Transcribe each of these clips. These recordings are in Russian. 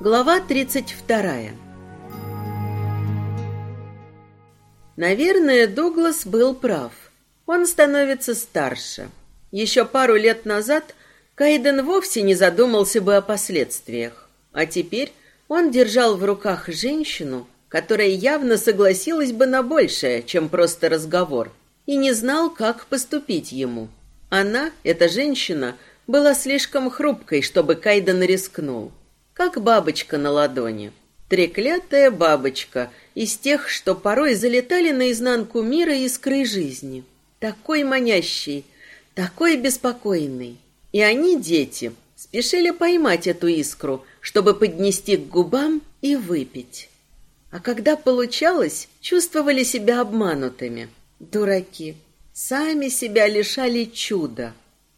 Глава 32 Наверное, Дуглас был прав. Он становится старше. Еще пару лет назад Кайден вовсе не задумался бы о последствиях. А теперь он держал в руках женщину, которая явно согласилась бы на большее, чем просто разговор, и не знал, как поступить ему. Она, эта женщина, была слишком хрупкой, чтобы Кайден рискнул как бабочка на ладони. Треклятая бабочка из тех, что порой залетали наизнанку мира искры жизни. Такой манящий, такой беспокойный. И они, дети, спешили поймать эту искру, чтобы поднести к губам и выпить. А когда получалось, чувствовали себя обманутыми. Дураки. Сами себя лишали чуда.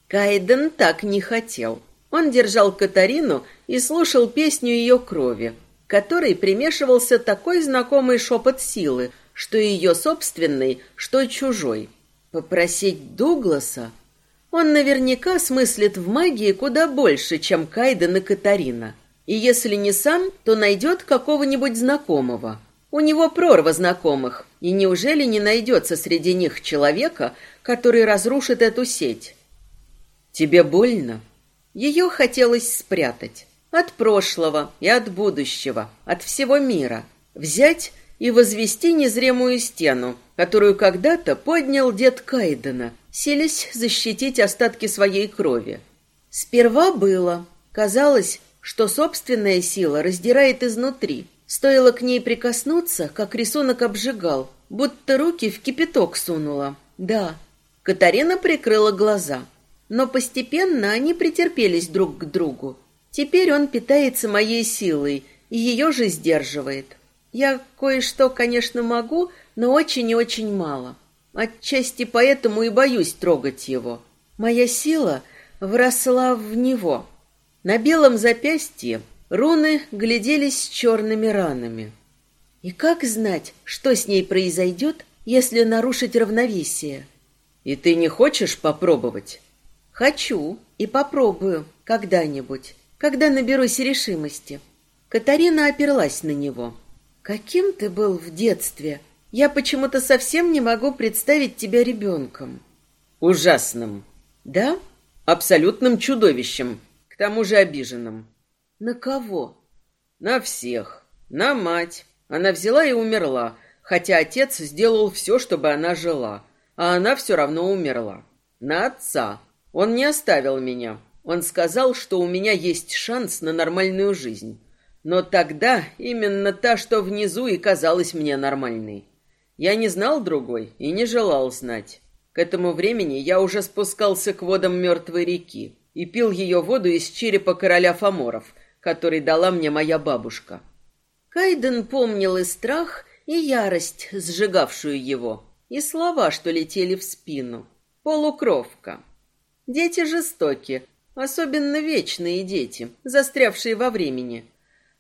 Кайден так не хотел. Он держал Катарину и слушал песню ее крови, которой примешивался такой знакомый шепот силы, что ее собственный, что чужой. Попросить Дугласа? Он наверняка смыслит в магии куда больше, чем Кайден и Катарина. И если не сам, то найдет какого-нибудь знакомого. У него прорва знакомых, и неужели не найдется среди них человека, который разрушит эту сеть? «Тебе больно?» Ее хотелось спрятать. От прошлого и от будущего, от всего мира. Взять и возвести незримую стену, которую когда-то поднял дед Кайдена, селись защитить остатки своей крови. Сперва было. Казалось, что собственная сила раздирает изнутри. Стоило к ней прикоснуться, как рисунок обжигал, будто руки в кипяток сунула. Да, Катарина прикрыла глаза – но постепенно они претерпелись друг к другу. Теперь он питается моей силой, и ее же сдерживает. Я кое-что, конечно, могу, но очень и очень мало. Отчасти поэтому и боюсь трогать его. Моя сила вросла в него. На белом запястье руны гляделись черными ранами. И как знать, что с ней произойдет, если нарушить равновесие? И ты не хочешь попробовать? Хочу и попробую когда-нибудь, когда наберусь решимости. Катарина оперлась на него. Каким ты был в детстве? Я почему-то совсем не могу представить тебя ребенком. Ужасным. Да? Абсолютным чудовищем, к тому же обиженным. На кого? На всех. На мать. Она взяла и умерла, хотя отец сделал все, чтобы она жила, а она все равно умерла. На отца. Он не оставил меня. Он сказал, что у меня есть шанс на нормальную жизнь. Но тогда именно та, что внизу, и казалась мне нормальной. Я не знал другой и не желал знать. К этому времени я уже спускался к водам мертвой реки и пил ее воду из черепа короля Фоморов, который дала мне моя бабушка. Кайден помнил и страх, и ярость, сжигавшую его, и слова, что летели в спину. Полукровка. Дети жестоки, особенно вечные дети, застрявшие во времени.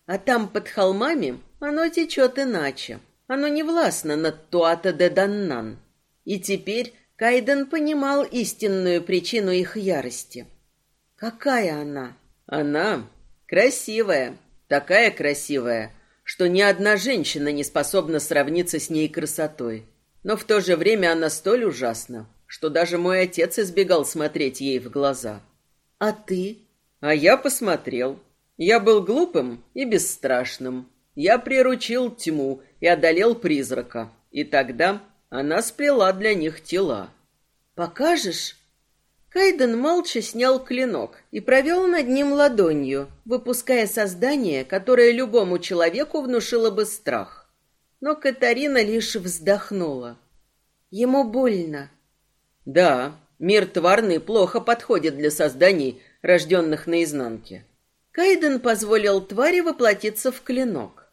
А там под холмами оно течет иначе. Оно не властно над Туата де Даннан. И теперь Кайден понимал истинную причину их ярости. Какая она? Она красивая, такая красивая, что ни одна женщина не способна сравниться с ней красотой. Но в то же время она столь ужасна, что даже мой отец избегал смотреть ей в глаза. А ты? А я посмотрел. Я был глупым и бесстрашным. Я приручил тьму и одолел призрака. И тогда она сплела для них тела. Покажешь? Кайден молча снял клинок и провел над ним ладонью, выпуская создание, которое любому человеку внушило бы страх. Но Катарина лишь вздохнула. Ему больно, да, мир тварный плохо подходит для созданий, рожденных наизнанке. Кайден позволил твари воплотиться в клинок.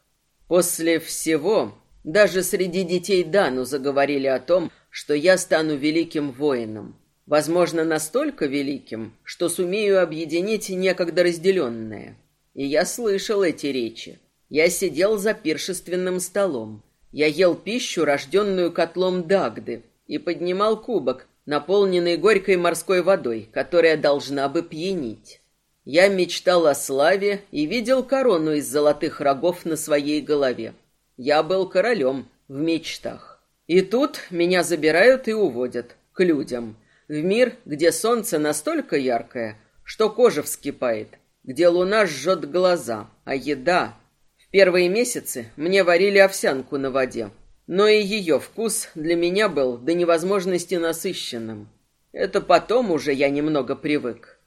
После всего, даже среди детей Дану заговорили о том, что я стану великим воином. Возможно, настолько великим, что сумею объединить некогда разделенное. И я слышал эти речи. Я сидел за пиршественным столом. Я ел пищу, рожденную котлом Дагды, и поднимал кубок, наполненный горькой морской водой, которая должна бы пьянить. Я мечтал о славе и видел корону из золотых рогов на своей голове. Я был королем в мечтах. И тут меня забирают и уводят к людям, в мир, где солнце настолько яркое, что кожа вскипает, где луна жжет глаза, а еда... В первые месяцы мне варили овсянку на воде, но и ее вкус для меня был до невозможности насыщенным. Это потом уже я немного привык.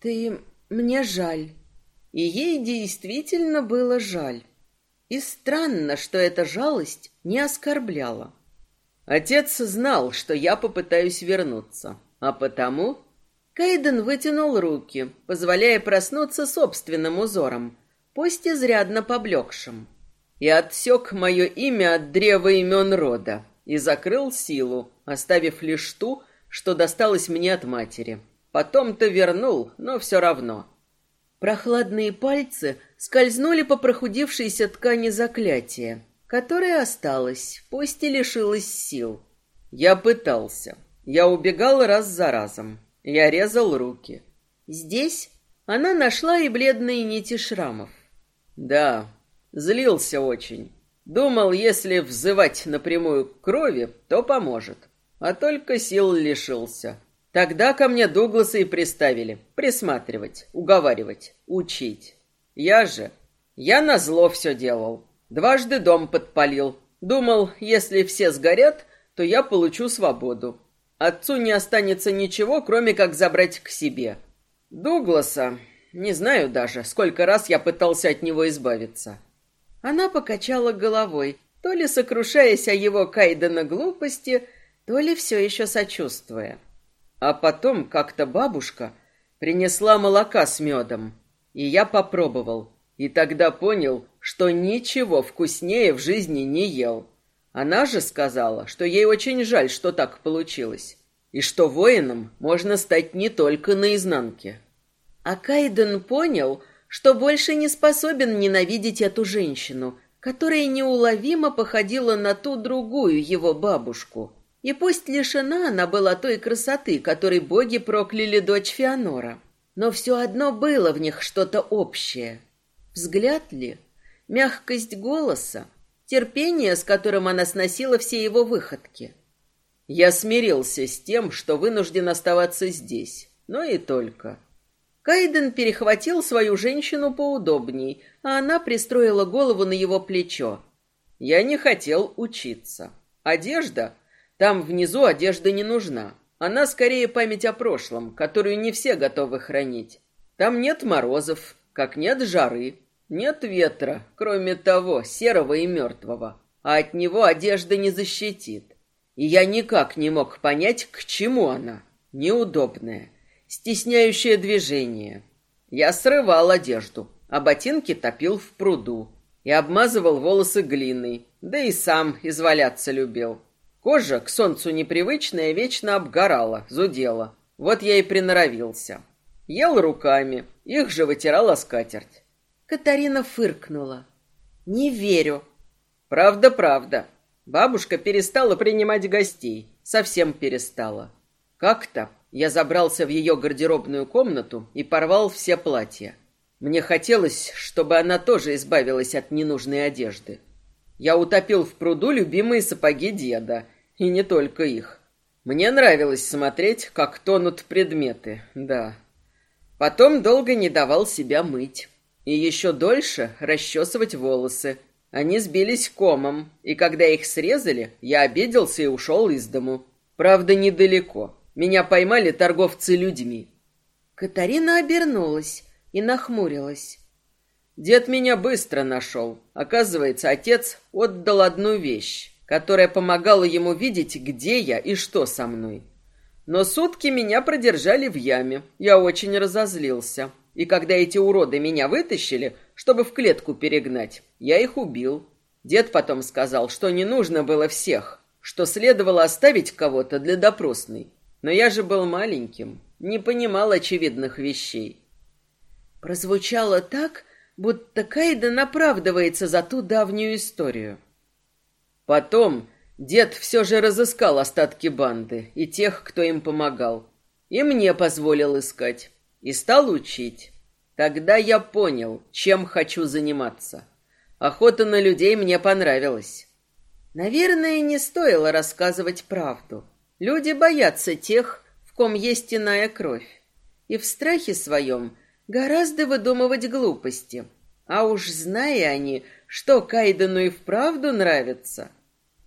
«Ты... мне жаль». И ей действительно было жаль. И странно, что эта жалость не оскорбляла. Отец знал, что я попытаюсь вернуться, а потому... Кейден вытянул руки, позволяя проснуться собственным узором, пусть изрядно поблекшим и отсек мое имя от древа имен рода и закрыл силу, оставив лишь ту, что досталось мне от матери. Потом-то вернул, но все равно. Прохладные пальцы скользнули по прохудившейся ткани заклятия, которое осталось, пусть и лишилось сил. Я пытался. Я убегал раз за разом. Я резал руки. Здесь она нашла и бледные нити шрамов. Да, Злился очень. Думал, если взывать напрямую к крови, то поможет. А только сил лишился. Тогда ко мне Дугласа и приставили. Присматривать, уговаривать, учить. Я же... Я назло все делал. Дважды дом подпалил. Думал, если все сгорят, то я получу свободу. Отцу не останется ничего, кроме как забрать к себе. Дугласа... Не знаю даже, сколько раз я пытался от него избавиться. Она покачала головой, то ли сокрушаясь о его Кайдена глупости, то ли все еще сочувствуя. А потом как-то бабушка принесла молока с медом, и я попробовал, и тогда понял, что ничего вкуснее в жизни не ел. Она же сказала, что ей очень жаль, что так получилось, и что воином можно стать не только наизнанке. А Кайден понял, что больше не способен ненавидеть эту женщину, которая неуловимо походила на ту другую его бабушку. И пусть лишена она была той красоты, которой боги прокляли дочь Феонора, но все одно было в них что-то общее. Взгляд ли? Мягкость голоса? Терпение, с которым она сносила все его выходки? Я смирился с тем, что вынужден оставаться здесь, но и только. Кайден перехватил свою женщину поудобней, а она пристроила голову на его плечо. Я не хотел учиться. Одежда? Там внизу одежда не нужна. Она скорее память о прошлом, которую не все готовы хранить. Там нет морозов, как нет жары, нет ветра, кроме того, серого и мертвого. А от него одежда не защитит. И я никак не мог понять, к чему она. Неудобная стесняющее движение. Я срывал одежду, а ботинки топил в пруду и обмазывал волосы глиной, да и сам изваляться любил. Кожа к солнцу непривычная вечно обгорала, зудела. Вот я и приноровился. Ел руками, их же вытирала скатерть. Катарина фыркнула. «Не верю». «Правда, правда. Бабушка перестала принимать гостей. Совсем перестала. Как-то я забрался в ее гардеробную комнату и порвал все платья. Мне хотелось, чтобы она тоже избавилась от ненужной одежды. Я утопил в пруду любимые сапоги деда, и не только их. Мне нравилось смотреть, как тонут предметы, да. Потом долго не давал себя мыть. И еще дольше расчесывать волосы. Они сбились комом, и когда их срезали, я обиделся и ушел из дому. Правда, недалеко. Меня поймали торговцы людьми. Катарина обернулась и нахмурилась. Дед меня быстро нашел. Оказывается, отец отдал одну вещь, которая помогала ему видеть, где я и что со мной. Но сутки меня продержали в яме. Я очень разозлился. И когда эти уроды меня вытащили, чтобы в клетку перегнать, я их убил. Дед потом сказал, что не нужно было всех, что следовало оставить кого-то для допросной. Но я же был маленьким, не понимал очевидных вещей. Прозвучало так, будто Кайден оправдывается за ту давнюю историю. Потом дед все же разыскал остатки банды и тех, кто им помогал. И мне позволил искать. И стал учить. Тогда я понял, чем хочу заниматься. Охота на людей мне понравилась. Наверное, не стоило рассказывать правду. Люди боятся тех, в ком есть иная кровь. И в страхе своем гораздо выдумывать глупости. А уж зная они, что Кайдену и вправду нравится.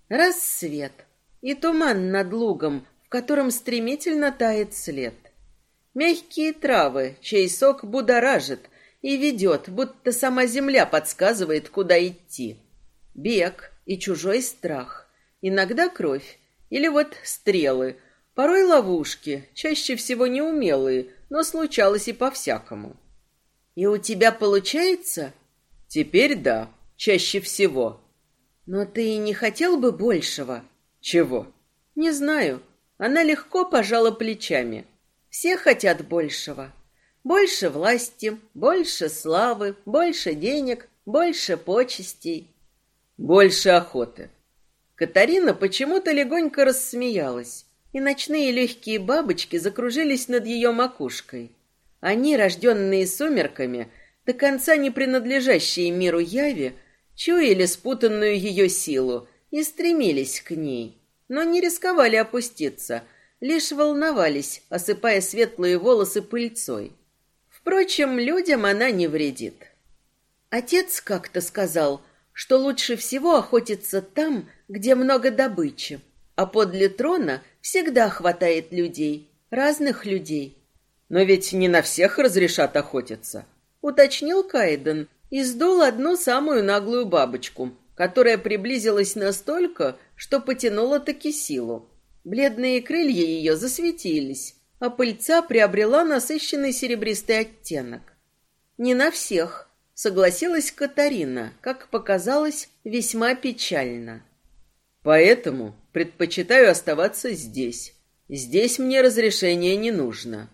Рассвет и туман над лугом, в котором стремительно тает след. Мягкие травы, чей сок будоражит и ведет, будто сама земля подсказывает, куда идти. Бег и чужой страх. Иногда кровь. Или вот стрелы. Порой ловушки, чаще всего неумелые, но случалось и по-всякому. И у тебя получается? Теперь да, чаще всего. Но ты не хотел бы большего? Чего? Не знаю. Она легко пожала плечами. Все хотят большего. Больше власти, больше славы, больше денег, больше почестей. Больше охоты. Катарина почему-то легонько рассмеялась, и ночные легкие бабочки закружились над ее макушкой. Они, рожденные сумерками, до конца не принадлежащие миру яви, чуяли спутанную ее силу и стремились к ней, но не рисковали опуститься, лишь волновались, осыпая светлые волосы пыльцой. Впрочем, людям она не вредит. Отец как-то сказал, что лучше всего охотиться там, где много добычи, а подле трона всегда хватает людей, разных людей, но ведь не на всех разрешат охотиться, уточнил Кайден и сдул одну самую наглую бабочку, которая приблизилась настолько, что потянула таки силу. Бледные крылья ее засветились, а пыльца приобрела насыщенный серебристый оттенок. Не на всех, согласилась Катарина, как показалось, весьма печально. Поэтому предпочитаю оставаться здесь. Здесь мне разрешения не нужно.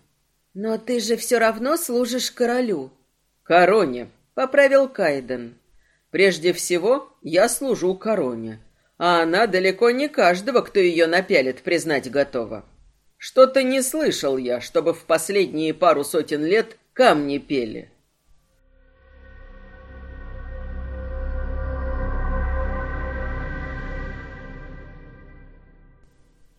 Но ты же все равно служишь королю. Короне, поправил Кайден. Прежде всего, я служу короне, а она далеко не каждого, кто ее напялит, признать готова. Что-то не слышал я, чтобы в последние пару сотен лет камни пели.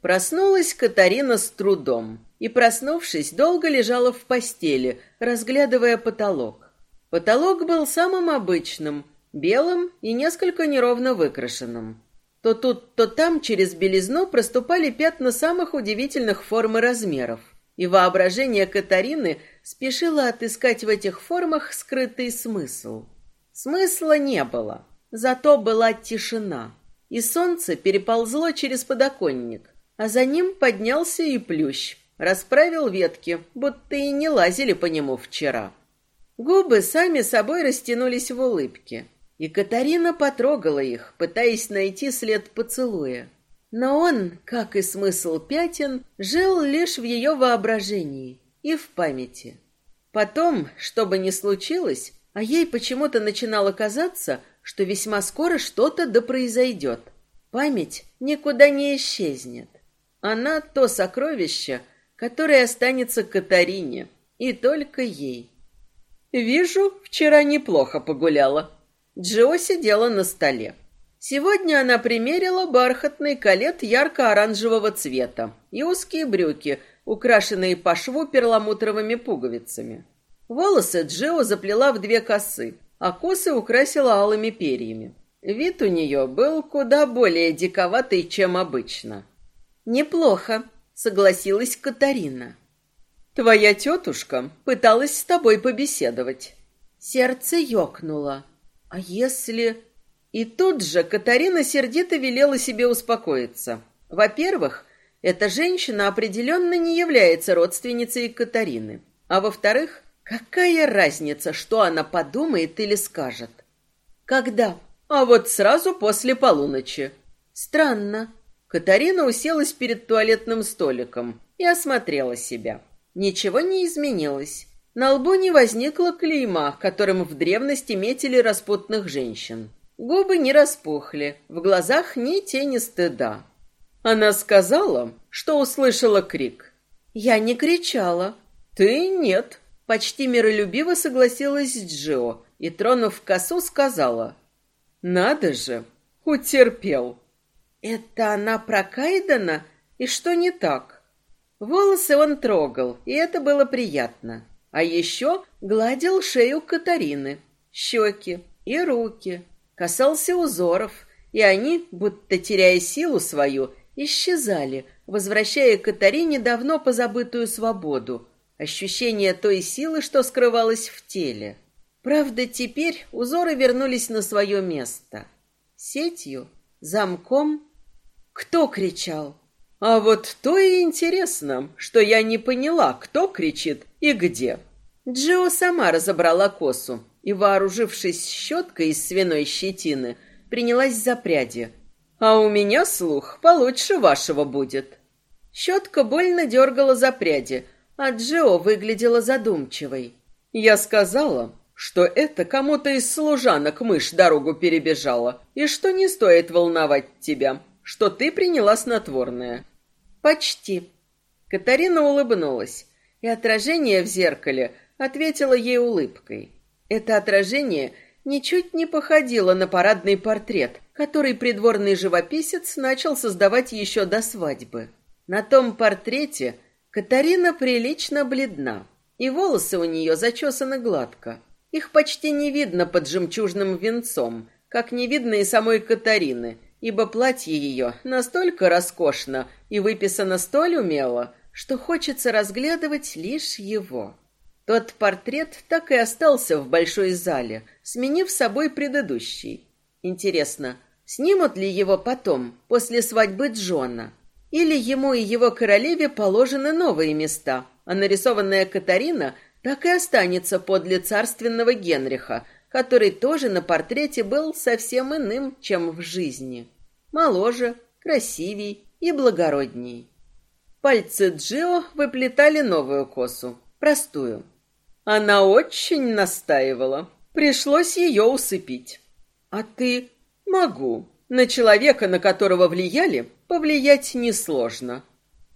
Проснулась Катарина с трудом и, проснувшись, долго лежала в постели, разглядывая потолок. Потолок был самым обычным, белым и несколько неровно выкрашенным. То тут, то там через белизну проступали пятна самых удивительных форм и размеров, и воображение Катарины спешило отыскать в этих формах скрытый смысл. Смысла не было, зато была тишина, и солнце переползло через подоконник, а за ним поднялся и плющ, расправил ветки, будто и не лазили по нему вчера. Губы сами собой растянулись в улыбке, и Катарина потрогала их, пытаясь найти след поцелуя. Но он, как и смысл пятен, жил лишь в ее воображении и в памяти. Потом, что бы ни случилось, а ей почему-то начинало казаться, что весьма скоро что-то да произойдет. Память никуда не исчезнет. Она то сокровище, которое останется Катарине, и только ей. Вижу, вчера неплохо погуляла. Джо сидела на столе. Сегодня она примерила бархатный колет ярко-оранжевого цвета и узкие брюки, украшенные по шву перламутровыми пуговицами. Волосы Джио заплела в две косы, а косы украсила алыми перьями. Вид у нее был куда более диковатый, чем обычно. «Неплохо», — согласилась Катарина. «Твоя тетушка пыталась с тобой побеседовать». Сердце ёкнуло. «А если...» И тут же Катарина сердито велела себе успокоиться. Во-первых, эта женщина определенно не является родственницей Катарины. А во-вторых, какая разница, что она подумает или скажет? Когда? А вот сразу после полуночи. Странно. Катарина уселась перед туалетным столиком и осмотрела себя. Ничего не изменилось. На лбу не возникло клейма, которым в древности метили распутных женщин. Губы не распухли, в глазах ни тени стыда. Она сказала, что услышала крик. Я не кричала. Ты нет. Почти миролюбиво согласилась Джио и, тронув косу, сказала. «Надо же, утерпел». «Это она про Кайдена? И что не так?» Волосы он трогал, и это было приятно. А еще гладил шею Катарины, щеки и руки, касался узоров, и они, будто теряя силу свою, исчезали, возвращая Катарине давно позабытую свободу, ощущение той силы, что скрывалась в теле. Правда, теперь узоры вернулись на свое место. Сетью, замком. Кто кричал? А вот то и интересно, что я не поняла, кто кричит и где. Джо сама разобрала косу и, вооружившись щеткой из свиной щетины, принялась за пряди. А у меня слух получше вашего будет. Щетка больно дергала за пряди, а Джо выглядела задумчивой. Я сказала, что это кому-то из служанок мышь дорогу перебежала, и что не стоит волновать тебя, что ты приняла снотворное. Почти. Катарина улыбнулась, и отражение в зеркале ответило ей улыбкой. Это отражение ничуть не походило на парадный портрет, который придворный живописец начал создавать еще до свадьбы. На том портрете Катарина прилично бледна, и волосы у нее зачесаны гладко. Их почти не видно под жемчужным венцом, как не видно и самой Катарины, ибо платье ее настолько роскошно и выписано столь умело, что хочется разглядывать лишь его. Тот портрет так и остался в большой зале, сменив собой предыдущий. Интересно, снимут ли его потом, после свадьбы Джона? Или ему и его королеве положены новые места, а нарисованная Катарина так и останется подле царственного Генриха, который тоже на портрете был совсем иным, чем в жизни. Моложе, красивей и благородней. Пальцы Джио выплетали новую косу, простую. Она очень настаивала. Пришлось ее усыпить. А ты... Могу. На человека, на которого влияли, повлиять несложно.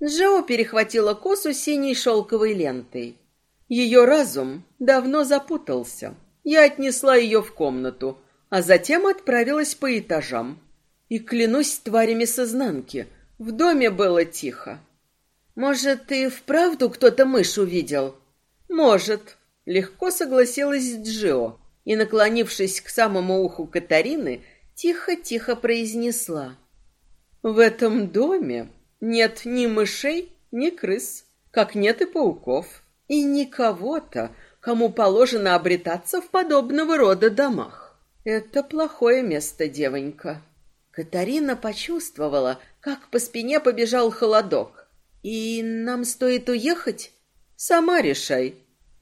Джо перехватила косу синей шелковой лентой. Ее разум давно запутался. Я отнесла ее в комнату, а затем отправилась по этажам. И клянусь тварями с изнанки, в доме было тихо. Может, и вправду кто-то мышь увидел? Может. Легко согласилась Джио и, наклонившись к самому уху Катарины, тихо-тихо произнесла. В этом доме нет ни мышей, ни крыс, как нет и пауков и никого-то, кому положено обретаться в подобного рода домах. Это плохое место, девонька. Катарина почувствовала, как по спине побежал холодок. И нам стоит уехать? Сама решай.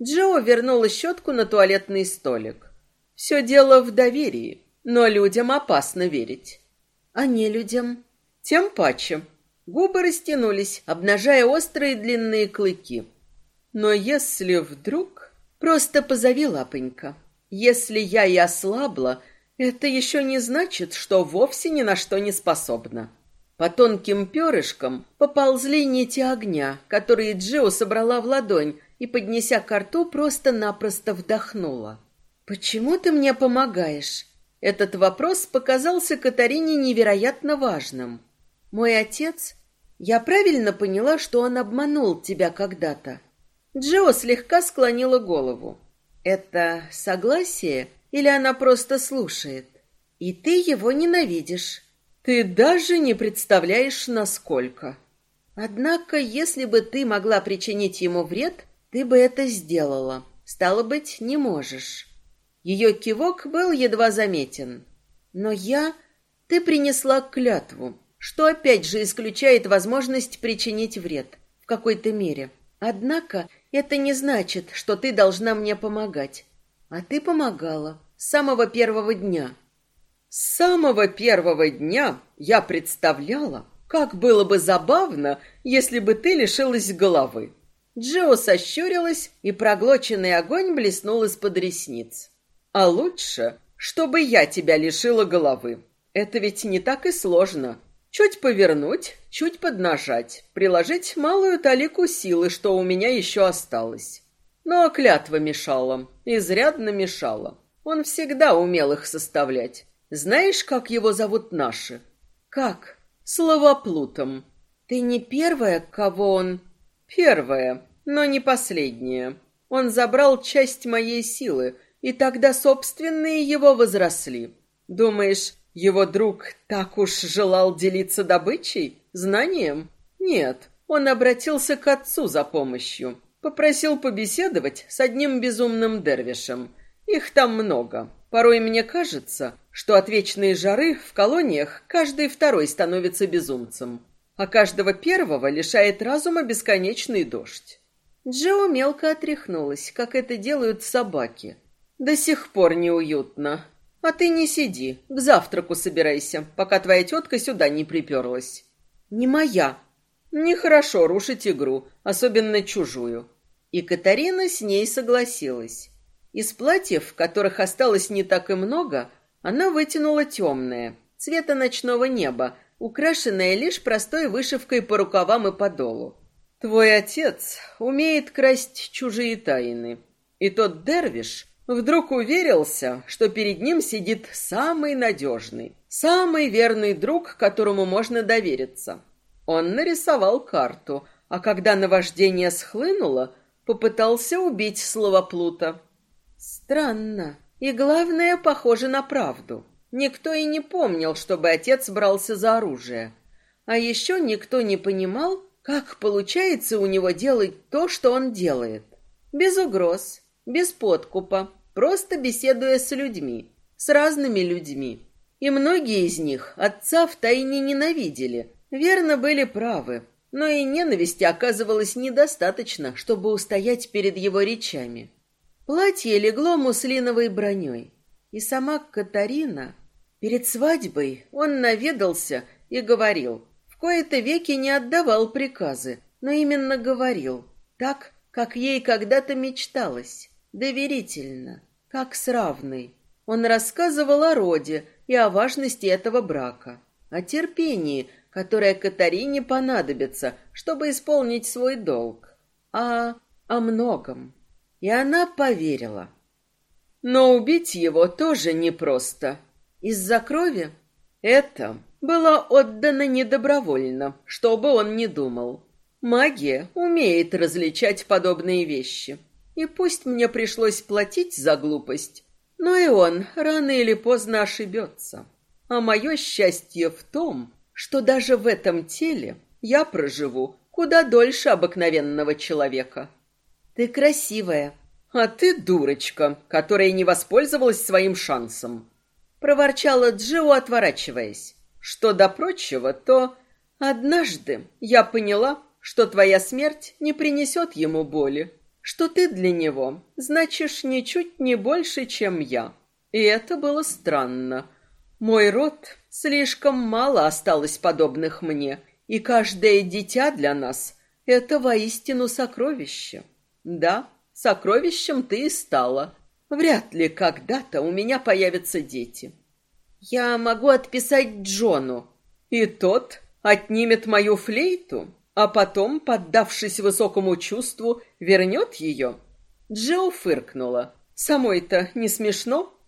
Джо вернула щетку на туалетный столик. Все дело в доверии, но людям опасно верить. А не людям? Тем паче. Губы растянулись, обнажая острые длинные клыки. Но если вдруг... Просто позови лапонька. Если я и ослабла, это еще не значит, что вовсе ни на что не способна. По тонким перышкам поползли нити огня, которые Джио собрала в ладонь и, поднеся к рту, просто-напросто вдохнула. «Почему ты мне помогаешь?» Этот вопрос показался Катарине невероятно важным. «Мой отец...» Я правильно поняла, что он обманул тебя когда-то?» Джо слегка склонила голову. Это согласие или она просто слушает? И ты его ненавидишь. Ты даже не представляешь, насколько. Однако, если бы ты могла причинить ему вред, ты бы это сделала. Стало быть, не можешь. Ее кивок был едва заметен. Но я... Ты принесла клятву, что опять же исключает возможность причинить вред в какой-то мере. Однако это не значит, что ты должна мне помогать. А ты помогала с самого первого дня. С самого первого дня я представляла, как было бы забавно, если бы ты лишилась головы. Джо сощурилась, и проглоченный огонь блеснул из-под ресниц. А лучше, чтобы я тебя лишила головы. Это ведь не так и сложно. Чуть повернуть, чуть поднажать, приложить малую талику силы, что у меня еще осталось. Но клятва мешала, изрядно мешала. Он всегда умел их составлять. Знаешь, как его зовут наши? Как? Словоплутом. Ты не первая, кого он... Первая, но не последняя. Он забрал часть моей силы, и тогда собственные его возросли. Думаешь, его друг так уж желал делиться добычей, знанием? Нет, он обратился к отцу за помощью. Попросил побеседовать с одним безумным дервишем. Их там много. Порой мне кажется, что от вечной жары в колониях каждый второй становится безумцем, а каждого первого лишает разума бесконечный дождь. Джо мелко отряхнулась, как это делают собаки. До сих пор неуютно. А ты не сиди, к завтраку собирайся, пока твоя тетка сюда не приперлась. Не моя. Нехорошо рушить игру, особенно чужую. И Катарина с ней согласилась. Из платьев, которых осталось не так и много, она вытянула темное, цвета ночного неба, украшенное лишь простой вышивкой по рукавам и подолу. Твой отец умеет красть чужие тайны. И тот дервиш вдруг уверился, что перед ним сидит самый надежный, самый верный друг, которому можно довериться. Он нарисовал карту, а когда наваждение схлынуло, попытался убить словоплута. Странно. И главное, похоже на правду. Никто и не помнил, чтобы отец брался за оружие. А еще никто не понимал, как получается у него делать то, что он делает. Без угроз, без подкупа, просто беседуя с людьми, с разными людьми. И многие из них отца втайне ненавидели, верно были правы, но и ненависти оказывалось недостаточно, чтобы устоять перед его речами. Платье легло муслиновой броней, и сама Катарина... Перед свадьбой он наведался и говорил, в кои-то веки не отдавал приказы, но именно говорил, так, как ей когда-то мечталось, доверительно, как с равной. Он рассказывал о роде и о важности этого брака, о терпении, которое Катарине понадобится, чтобы исполнить свой долг, а о многом. И она поверила. Но убить его тоже непросто. Из-за крови это было отдано недобровольно, что бы он ни думал. Магия умеет различать подобные вещи. И пусть мне пришлось платить за глупость, но и он рано или поздно ошибется. А мое счастье в том, что даже в этом теле я проживу куда дольше обыкновенного человека. Ты красивая. А ты дурочка, которая не воспользовалась своим шансом. Проворчала Джио, отворачиваясь. Что до прочего, то... Однажды я поняла, что твоя смерть не принесет ему боли, что ты для него значишь ничуть не больше, чем я. И это было странно. Мой род слишком мало осталось подобных мне, и каждое дитя для нас — это воистину сокровище. Да, сокровищем ты и стала. Вряд ли когда-то у меня появятся дети. Я могу отписать Джону, и тот отнимет мою флейту, а потом, поддавшись высокому чувству, вернет ее. Джо фыркнула. Самой-то не смешно?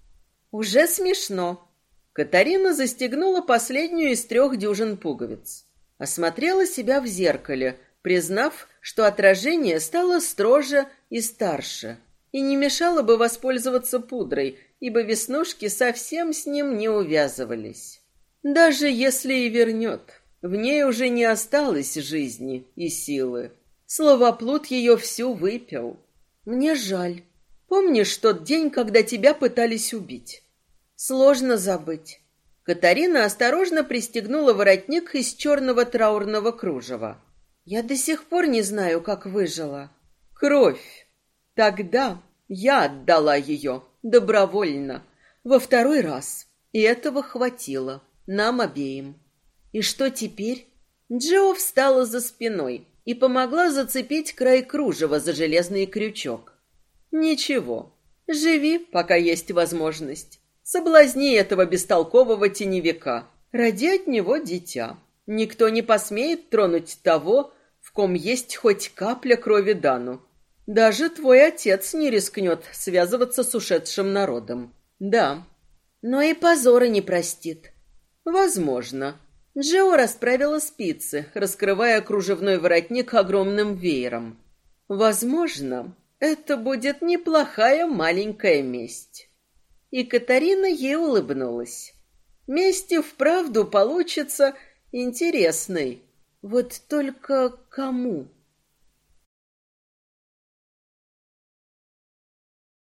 Уже смешно. Катарина застегнула последнюю из трех дюжин пуговиц. Осмотрела себя в зеркале, признав, что отражение стало строже и старше, и не мешало бы воспользоваться пудрой, ибо веснушки совсем с ним не увязывались. Даже если и вернет, в ней уже не осталось жизни и силы. Словоплут ее всю выпил. Мне жаль. Помнишь тот день, когда тебя пытались убить? Сложно забыть. Катарина осторожно пристегнула воротник из черного траурного кружева. Я до сих пор не знаю, как выжила. Кровь. Тогда я отдала ее добровольно, во второй раз. И этого хватило нам обеим. И что теперь? Джо встала за спиной и помогла зацепить край кружева за железный крючок. Ничего, живи, пока есть возможность. Соблазни этого бестолкового теневика. Роди от него дитя. Никто не посмеет тронуть того, в ком есть хоть капля крови Дану. Даже твой отец не рискнет связываться с ушедшим народом. Да. Но и позора не простит. Возможно. Джо расправила спицы, раскрывая кружевной воротник огромным веером. Возможно, это будет неплохая маленькая месть. И Катарина ей улыбнулась. Месть и вправду получится интересной. Вот только кому?